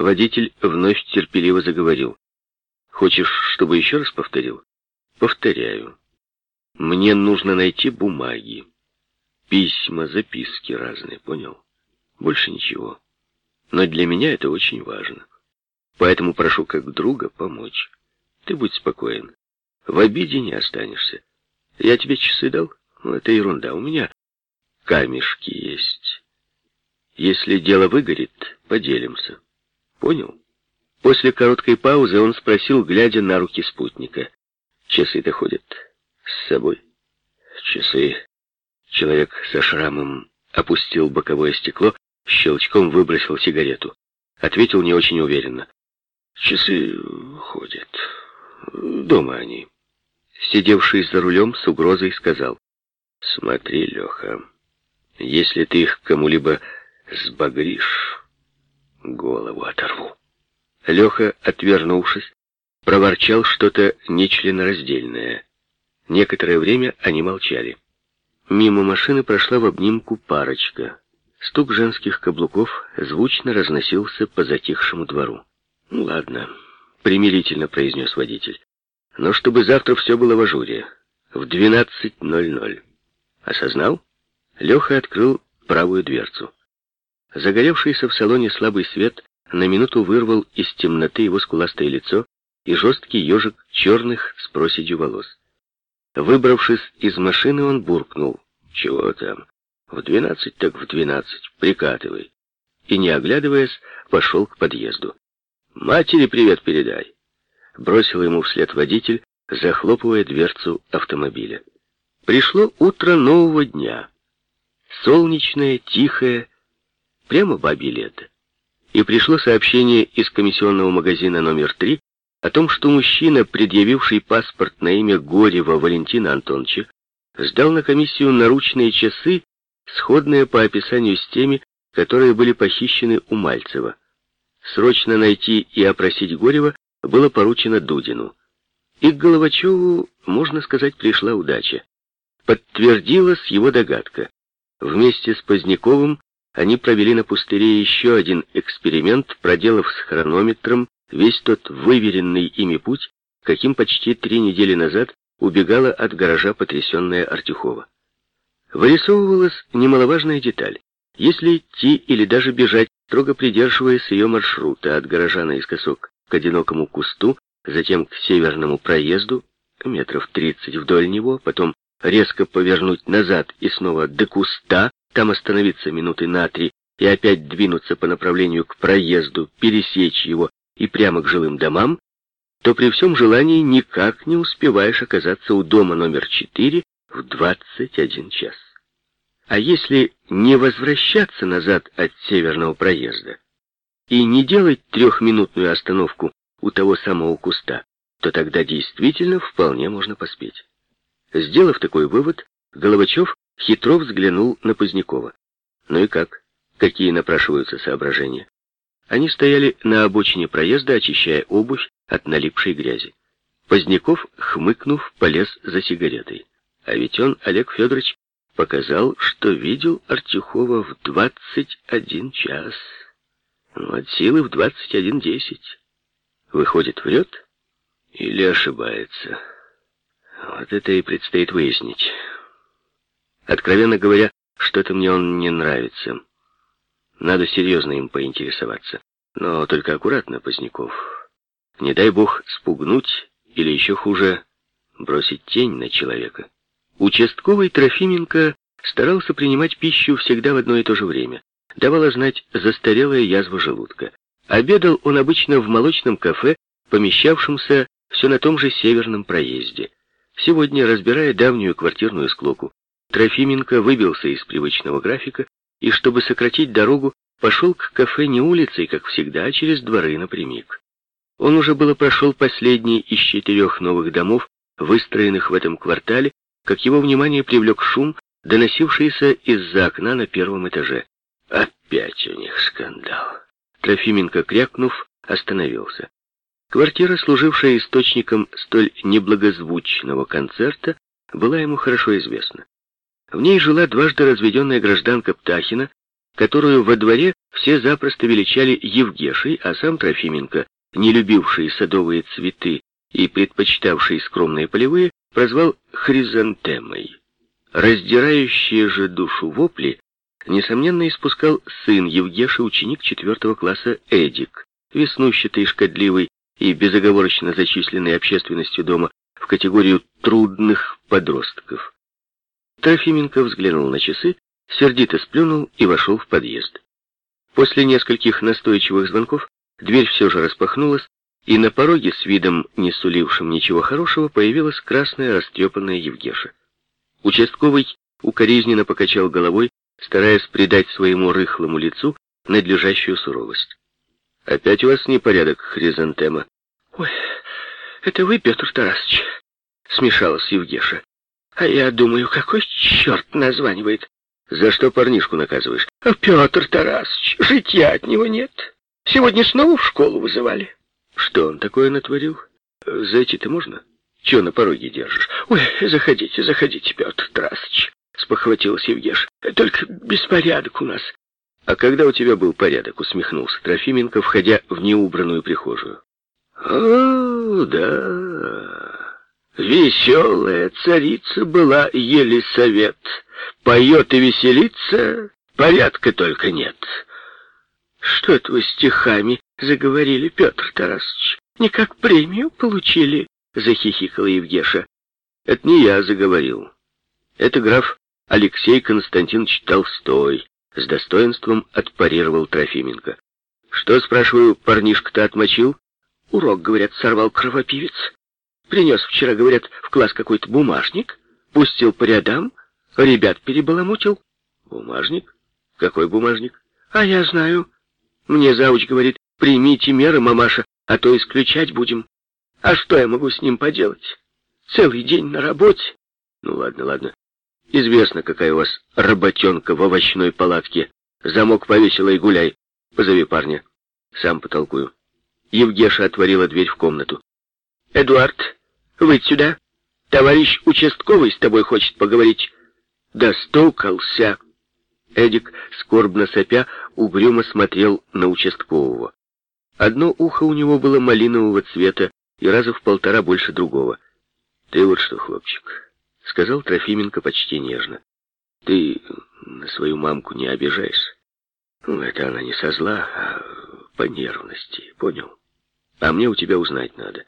Водитель вновь терпеливо заговорил. «Хочешь, чтобы еще раз повторил?» «Повторяю. Мне нужно найти бумаги. Письма, записки разные, понял? Больше ничего. Но для меня это очень важно. Поэтому прошу как друга помочь. Ты будь спокоен. В обиде не останешься. Я тебе часы дал? Ну, это ерунда. У меня камешки есть. Если дело выгорит, поделимся. Понял? После короткой паузы он спросил, глядя на руки спутника. Часы-то ходят с собой? Часы. Человек со шрамом опустил боковое стекло, щелчком выбросил сигарету. Ответил не очень уверенно. Часы ходят. Дома они. Сидевший за рулем с угрозой сказал. Смотри, Леха, если ты их кому-либо сбагришь, голову оторву. Леха, отвернувшись, проворчал что-то нечленораздельное. Некоторое время они молчали. Мимо машины прошла в обнимку парочка. Стук женских каблуков звучно разносился по затихшему двору. «Ну ладно», — примирительно произнес водитель. «Но чтобы завтра все было в ажуре. В 12.00. Осознал?» Леха открыл правую дверцу. Загоревшийся в салоне слабый свет на минуту вырвал из темноты его скуластое лицо и жесткий ежик черных с проседью волос. Выбравшись из машины, он буркнул. «Чего там? В двенадцать так в двенадцать. Прикатывай». И, не оглядываясь, пошел к подъезду. «Матери привет передай!» Бросил ему вслед водитель, захлопывая дверцу автомобиля. Пришло утро нового дня. Солнечное, тихое, прямо бабье лето. И пришло сообщение из комиссионного магазина номер три о том, что мужчина, предъявивший паспорт на имя Горева Валентина Антоновича, сдал на комиссию наручные часы, сходные по описанию с теми, которые были похищены у Мальцева. Срочно найти и опросить Горева было поручено Дудину. И к Головачеву, можно сказать, пришла удача. Подтвердилась его догадка. Вместе с Поздняковым они провели на пустыре еще один эксперимент, проделав с хронометром весь тот выверенный ими путь, каким почти три недели назад убегала от гаража потрясенная Артюхова. Вырисовывалась немаловажная деталь. Если идти или даже бежать строго придерживаясь ее маршрута от гаража наискосок к одинокому кусту, затем к северному проезду, метров тридцать вдоль него, потом резко повернуть назад и снова до куста, там остановиться минуты на три и опять двинуться по направлению к проезду, пересечь его и прямо к жилым домам, то при всем желании никак не успеваешь оказаться у дома номер четыре в двадцать один час. А если не возвращаться назад от северного проезда и не делать трехминутную остановку у того самого куста, то тогда действительно вполне можно поспеть. Сделав такой вывод, Головачев хитро взглянул на Позднякова. Ну и как? Какие напрашиваются соображения? Они стояли на обочине проезда, очищая обувь от налипшей грязи. Поздняков, хмыкнув, полез за сигаретой. А ведь он, Олег Федорович, показал, что видел Артюхова в 21 час. Ну, от силы в 21.10. Выходит, врет или ошибается? Вот это и предстоит выяснить. Откровенно говоря, что-то мне он не нравится. Надо серьезно им поинтересоваться. Но только аккуратно, Поздняков. Не дай бог спугнуть или еще хуже бросить тень на человека. Участковый Трофименко старался принимать пищу всегда в одно и то же время. Давала знать застарелая язва желудка. Обедал он обычно в молочном кафе, помещавшемся все на том же северном проезде. Сегодня, разбирая давнюю квартирную склоку, Трофименко выбился из привычного графика и, чтобы сократить дорогу, пошел к кафе не улицей, как всегда, а через дворы напрямик. Он уже было прошел последний из четырех новых домов, выстроенных в этом квартале, как его внимание привлек шум, доносившийся из-за окна на первом этаже. Опять у них скандал. Трофименко, крякнув, остановился. Квартира, служившая источником столь неблагозвучного концерта, была ему хорошо известна. В ней жила дважды разведенная гражданка Птахина, которую во дворе все запросто величали Евгешей, а сам Трофименко, не любивший садовые цветы и предпочитавший скромные полевые, прозвал хризантемой. Раздирающие же душу вопли, несомненно, испускал сын Евгеши, ученик четвертого класса Эдик, веснущатый, шкодливый и безоговорочно зачисленный общественностью дома в категорию трудных подростков. Трофименко взглянул на часы, сердито сплюнул и вошел в подъезд. После нескольких настойчивых звонков дверь все же распахнулась, и на пороге с видом, не сулившим ничего хорошего, появилась красная растрепанная Евгеша. Участковый укоризненно покачал головой, стараясь придать своему рыхлому лицу надлежащую суровость. «Опять у вас непорядок, Хризантема?» «Ой, это вы, Петр Тарасович?» — смешалась Евгеша. «А я думаю, какой черт названивает?» «За что парнишку наказываешь?» а «Петр Тарасович, житья от него нет. Сегодня снова в школу вызывали». «Что он такое натворил? Зайти-то можно?» Чего на пороге держишь? Ой, заходите, заходите, Петр Тарасович, спохватилась Евгеш. Только беспорядок у нас. А когда у тебя был порядок, усмехнулся Трофименко, входя в неубранную прихожую. О, да, веселая царица была Елисавет. Поет и веселится, порядка только нет. Что это вы стихами заговорили, Петр Тарасович? Не как премию получили? — захихикала Евгеша. «Это не я заговорил. Это граф Алексей Константинович Толстой», — с достоинством отпарировал Трофименко. «Что, спрашиваю, парнишка-то отмочил?» «Урок, говорят, сорвал кровопивец. Принес вчера, говорят, в класс какой-то бумажник, пустил по рядам, ребят перебаламутил». «Бумажник? Какой бумажник?» «А я знаю. Мне зауч говорит, примите меры, мамаша, а то исключать будем». А что я могу с ним поделать? Целый день на работе. Ну ладно, ладно. Известно, какая у вас работенка в овощной палатке. Замок повесила и гуляй. Позови парня. Сам потолкую. Евгеша отворила дверь в комнату. «Эдуард, выйдь сюда. Товарищ участковый с тобой хочет поговорить». Достукался. Эдик, скорбно сопя, угрюмо смотрел на участкового. Одно ухо у него было малинового цвета, и раза в полтора больше другого. «Ты вот что, хлопчик», — сказал Трофименко почти нежно, — «ты на свою мамку не обижаешься? Ну, это она не со зла, а по нервности, понял? А мне у тебя узнать надо.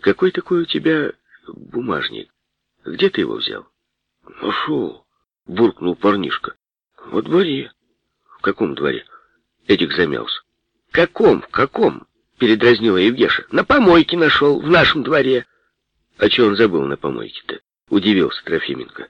Какой такой у тебя бумажник? Где ты его взял?» «Нашел», — буркнул парнишка. «Во дворе». «В каком дворе?» Эдик замялся. «Каком? В каком?» передразнила Евгеша. «На помойке нашел, в нашем дворе». «А что он забыл на помойке-то?» — удивился Трофименко.